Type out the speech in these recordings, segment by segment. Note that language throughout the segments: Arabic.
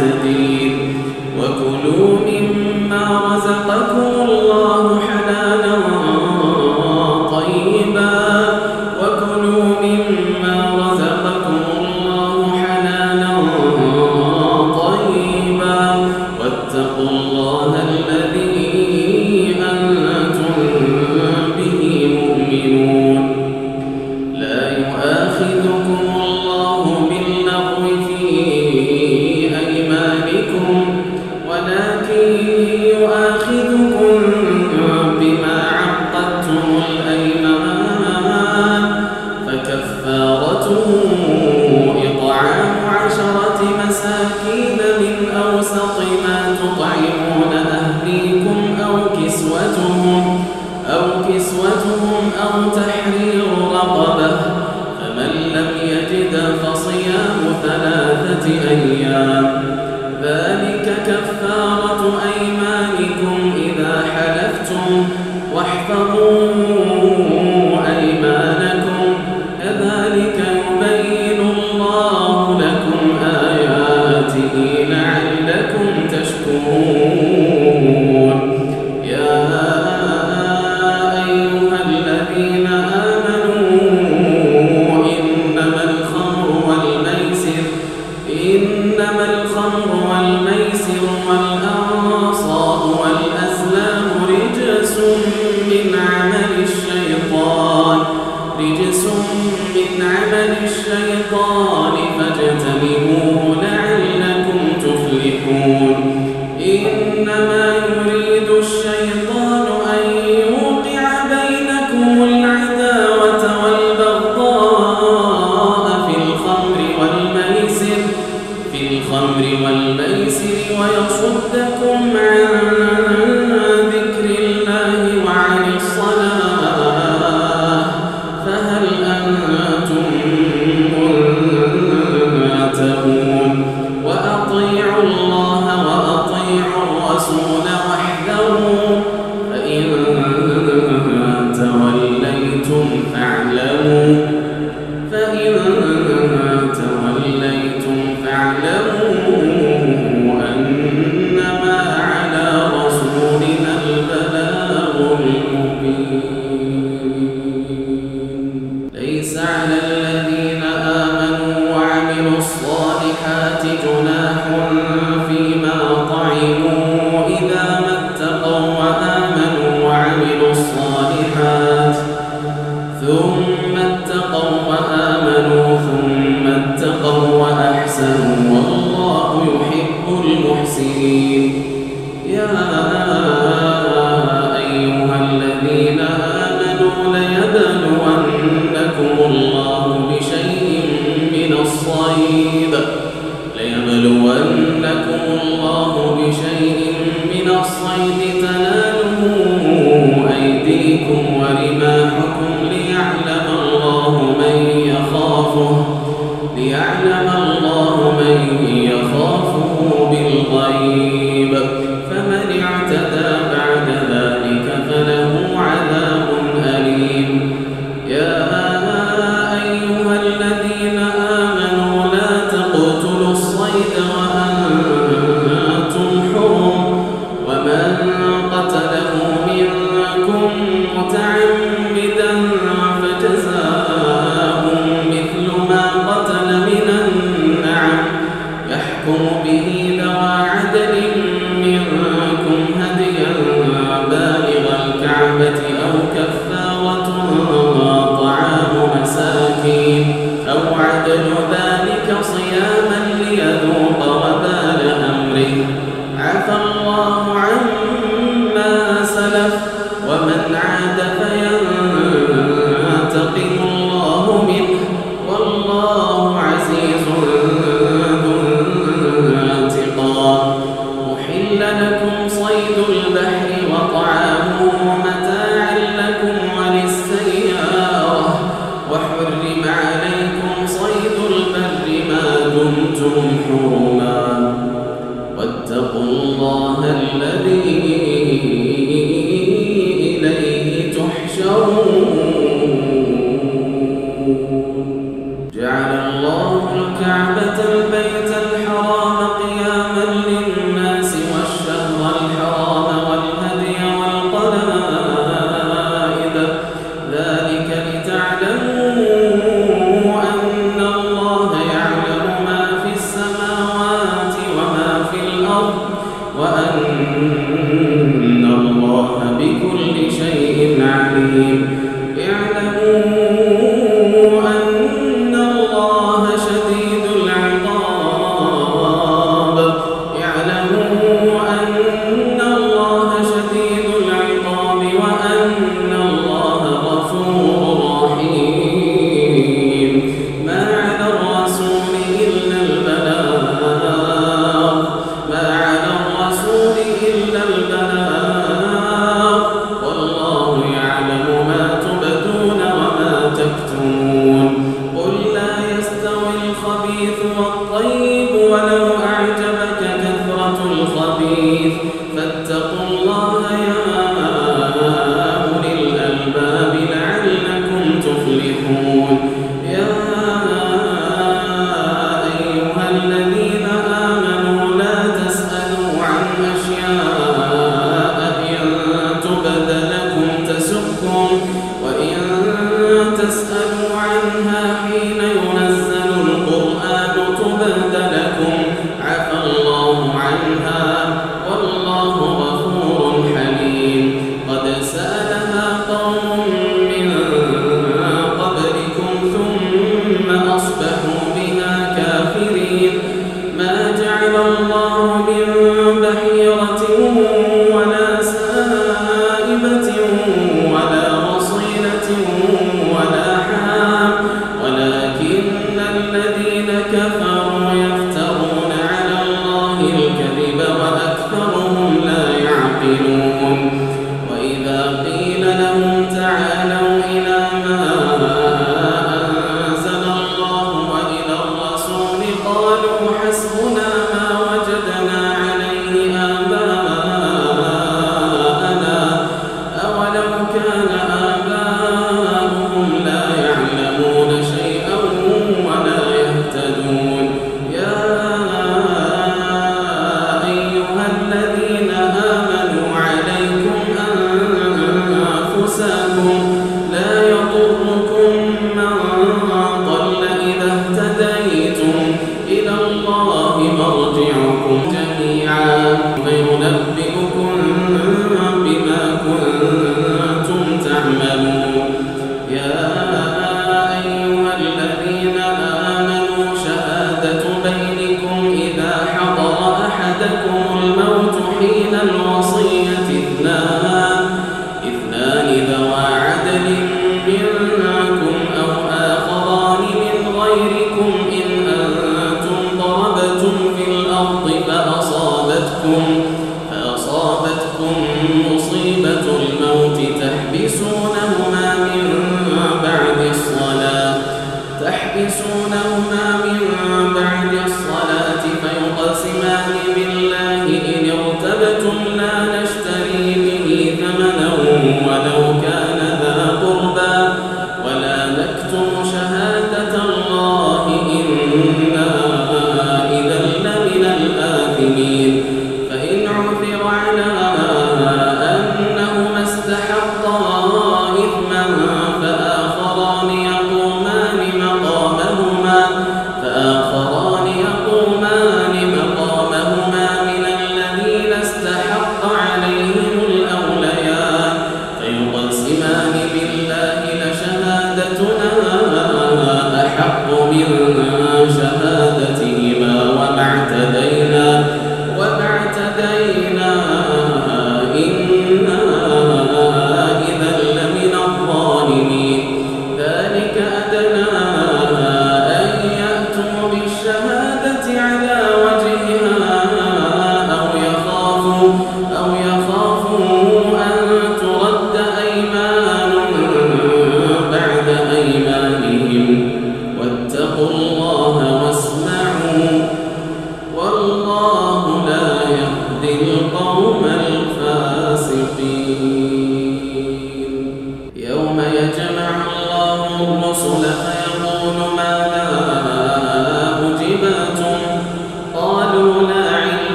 المعتدين وكلوا مما رزقكم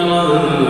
خيرا.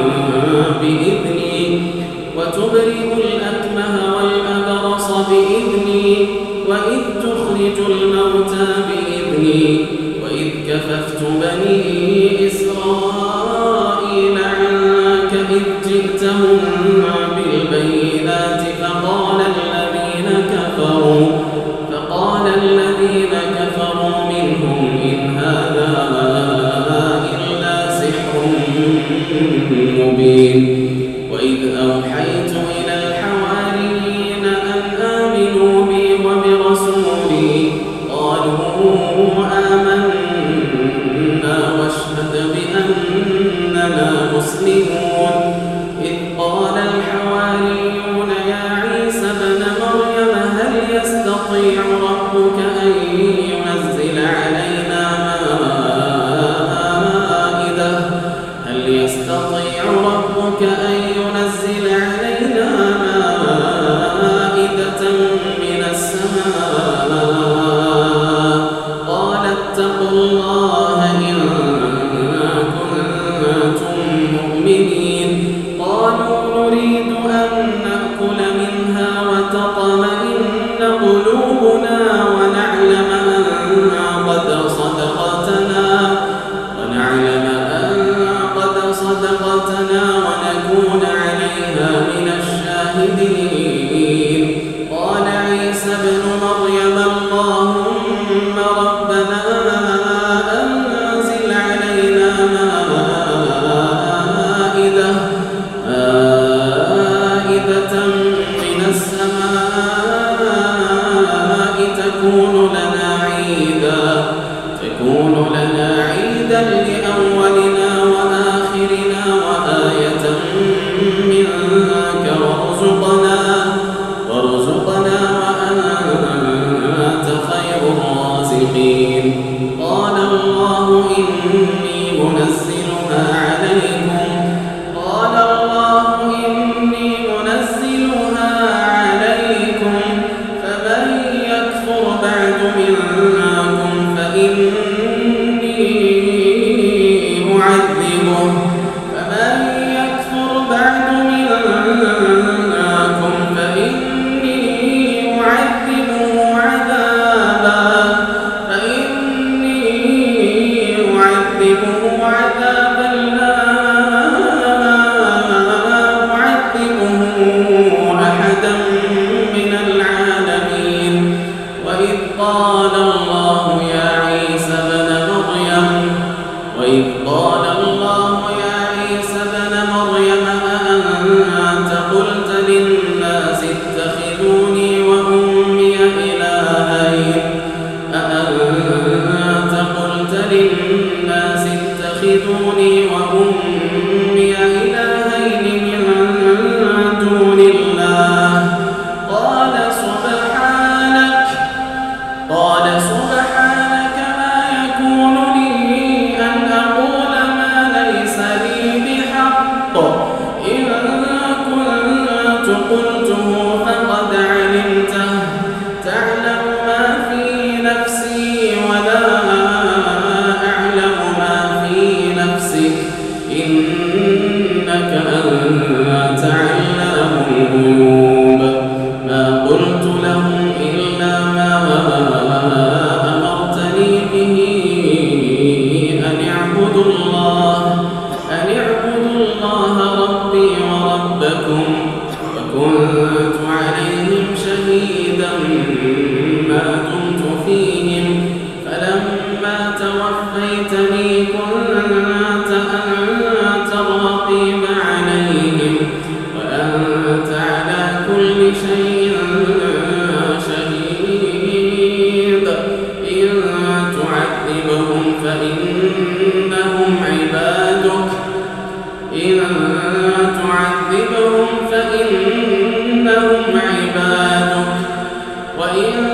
Amen.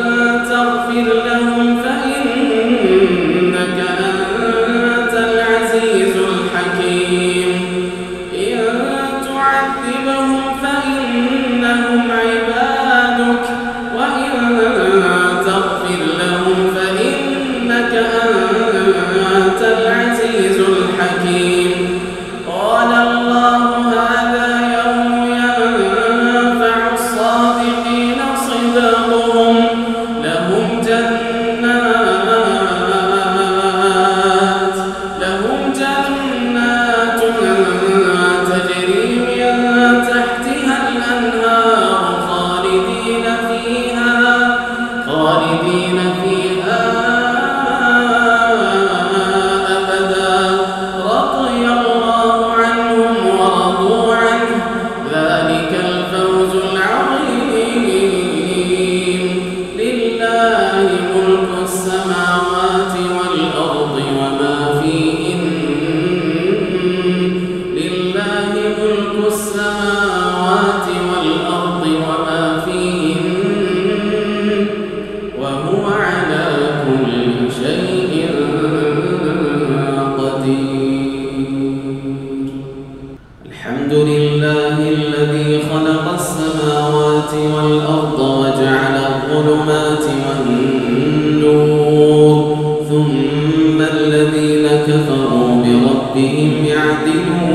تحت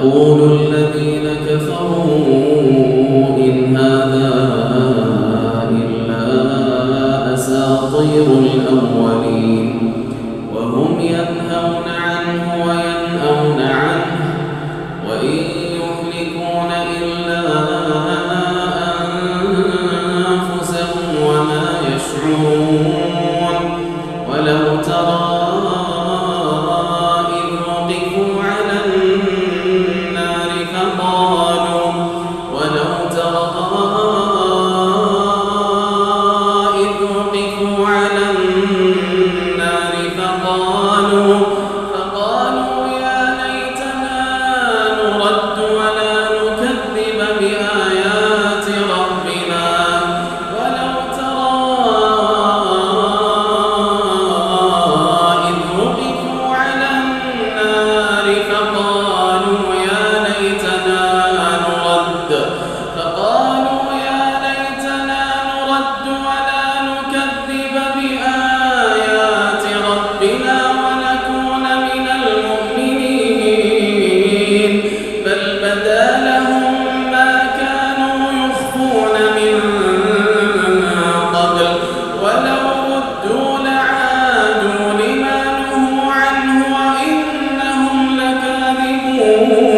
يقول Oh.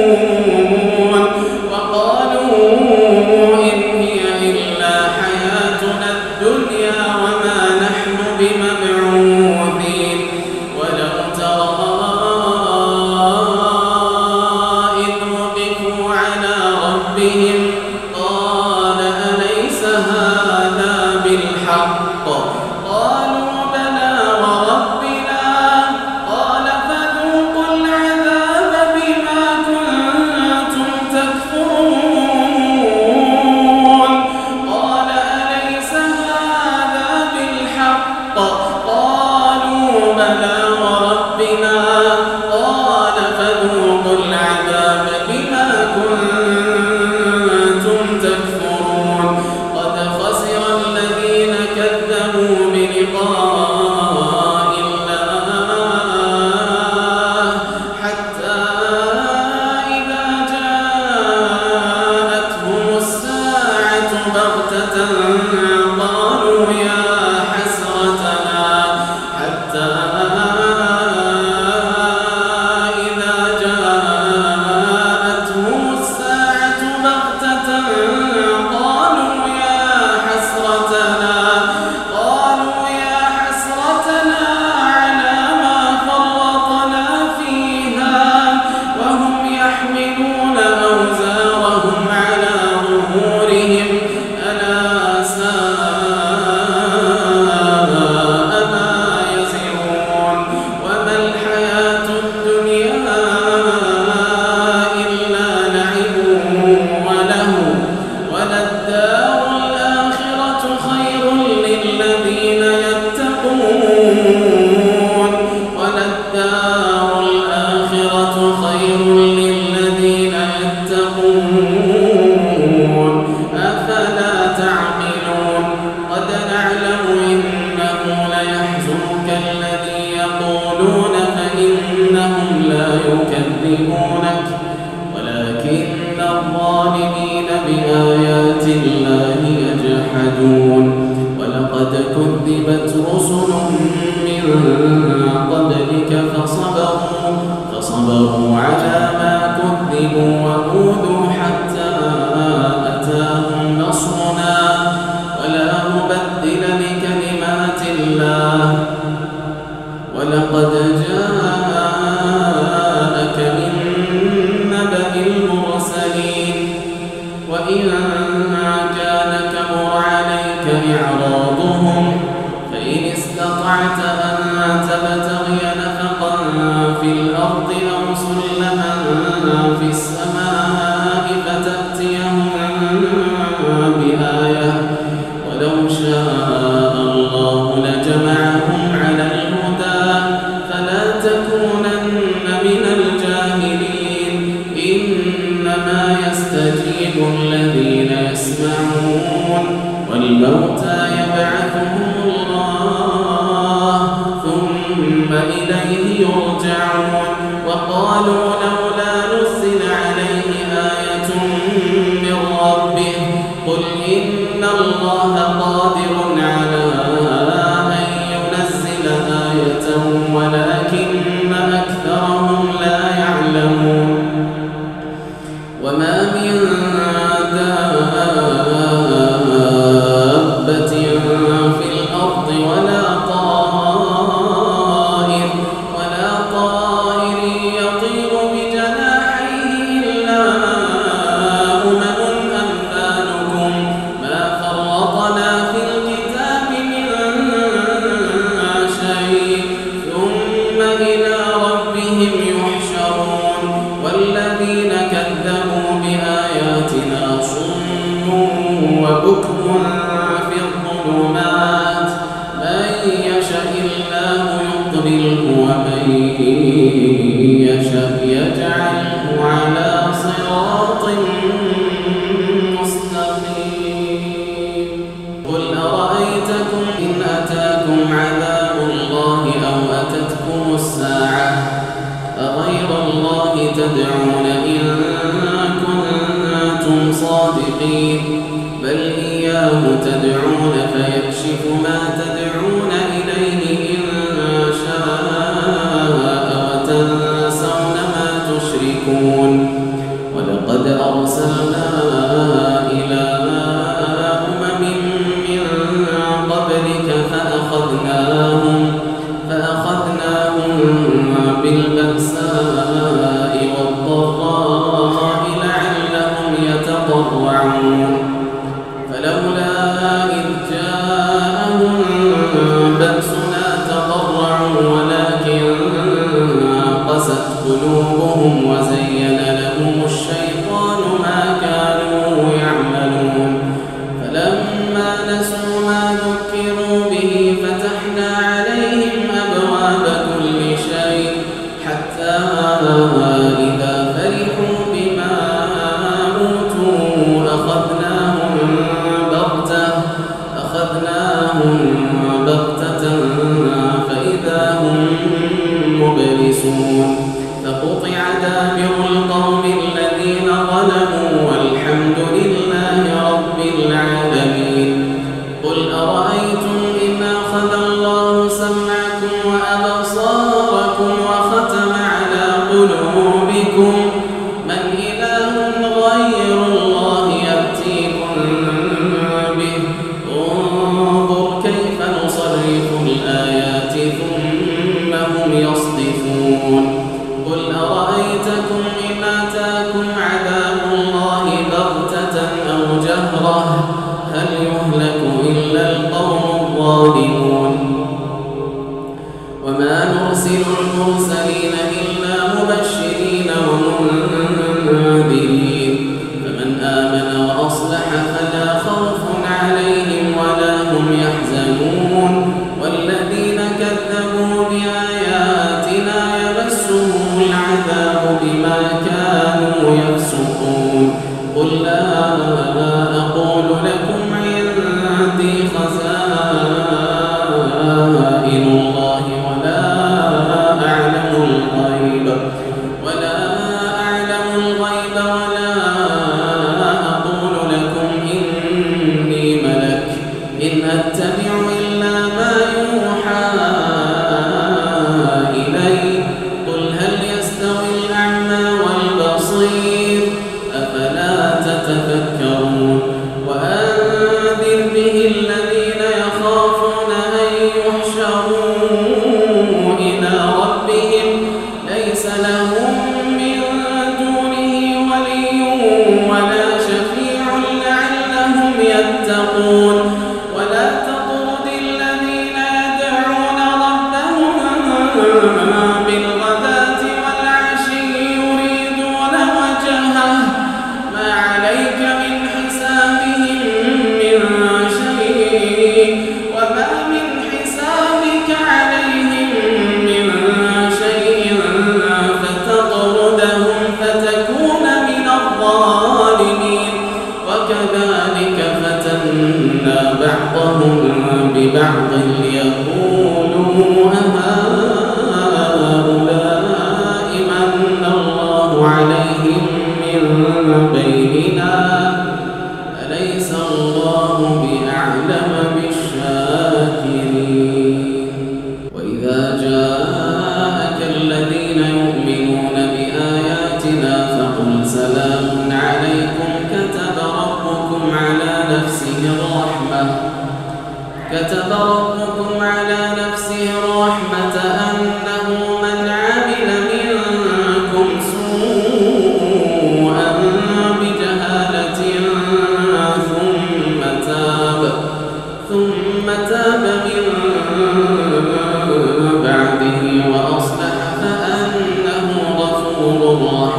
تدعون إن كنتم صادقين. بل إياه تدعون فيكشف ما تدعون إليه إن شاء وتنسون ما تشركون. ولقد أرسلنا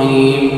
الرحيم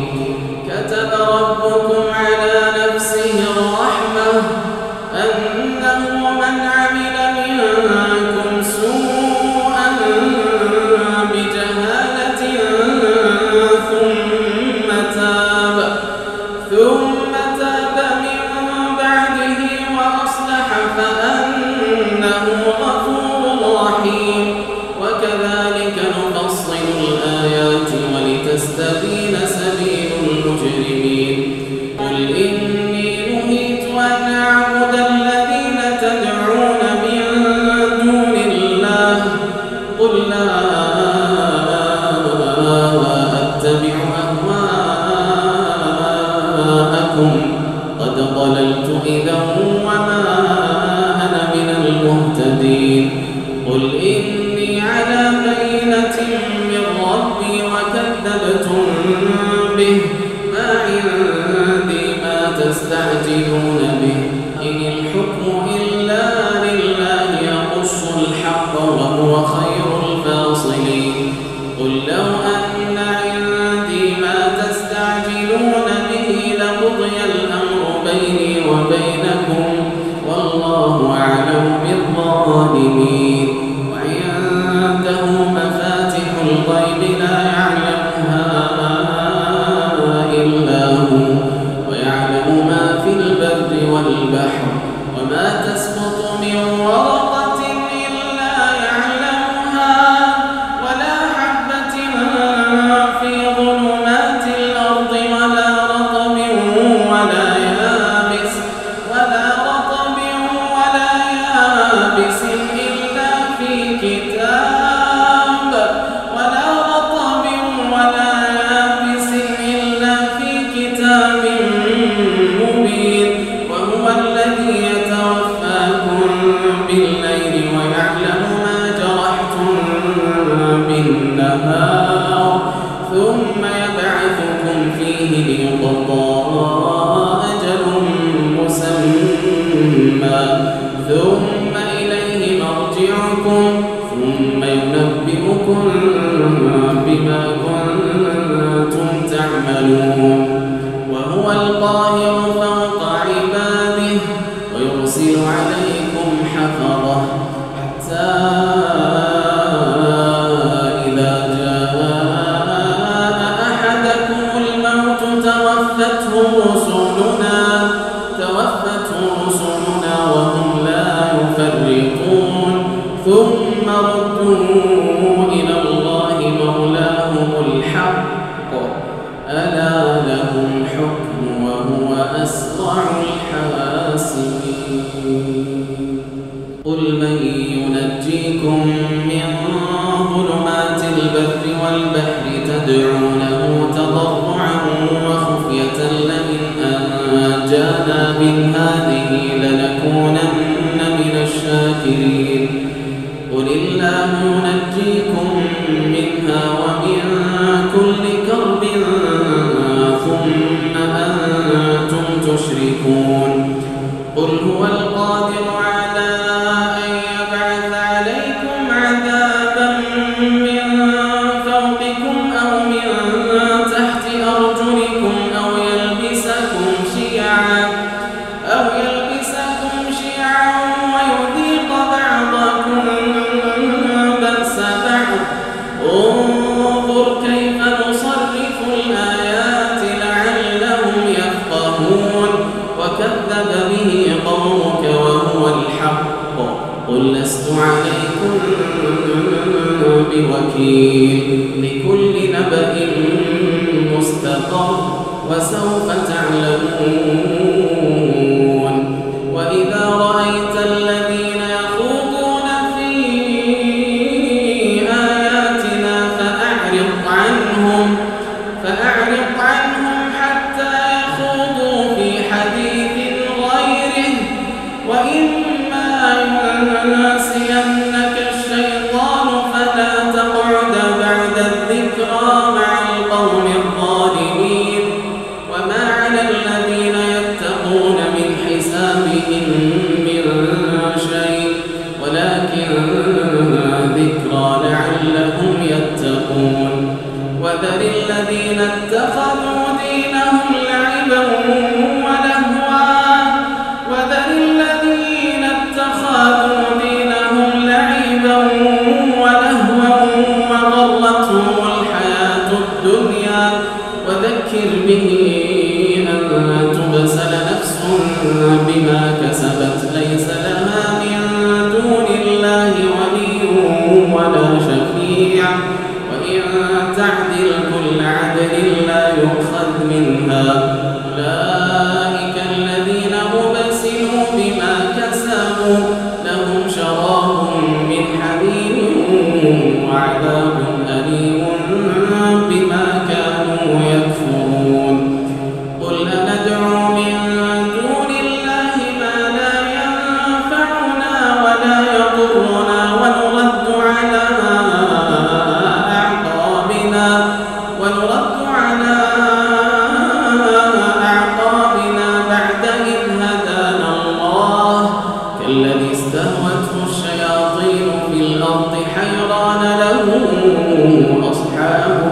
الحكم وهو أسرع الحاسبين. قل من ينجيكم من ظلمات البر والبحر تدعونه تضرعا وخفية لئن أنجانا من هذه لنكونن من الشاكرين. قل الله ينجيكم منها ومن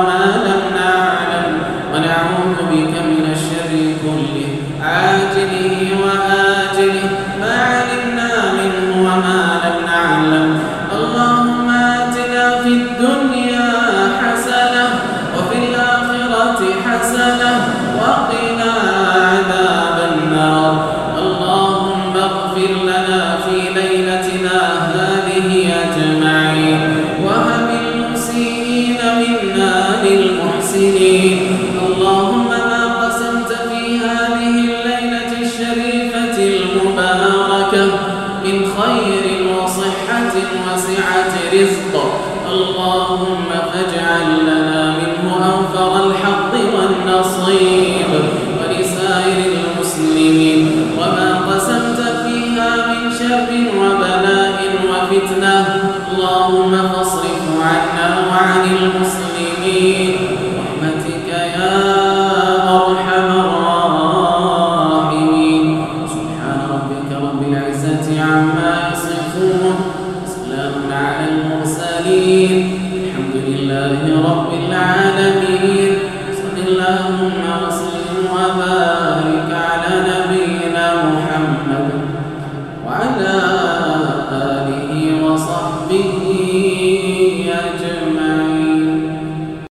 Brahman برحمتك يا أرحم الراحمين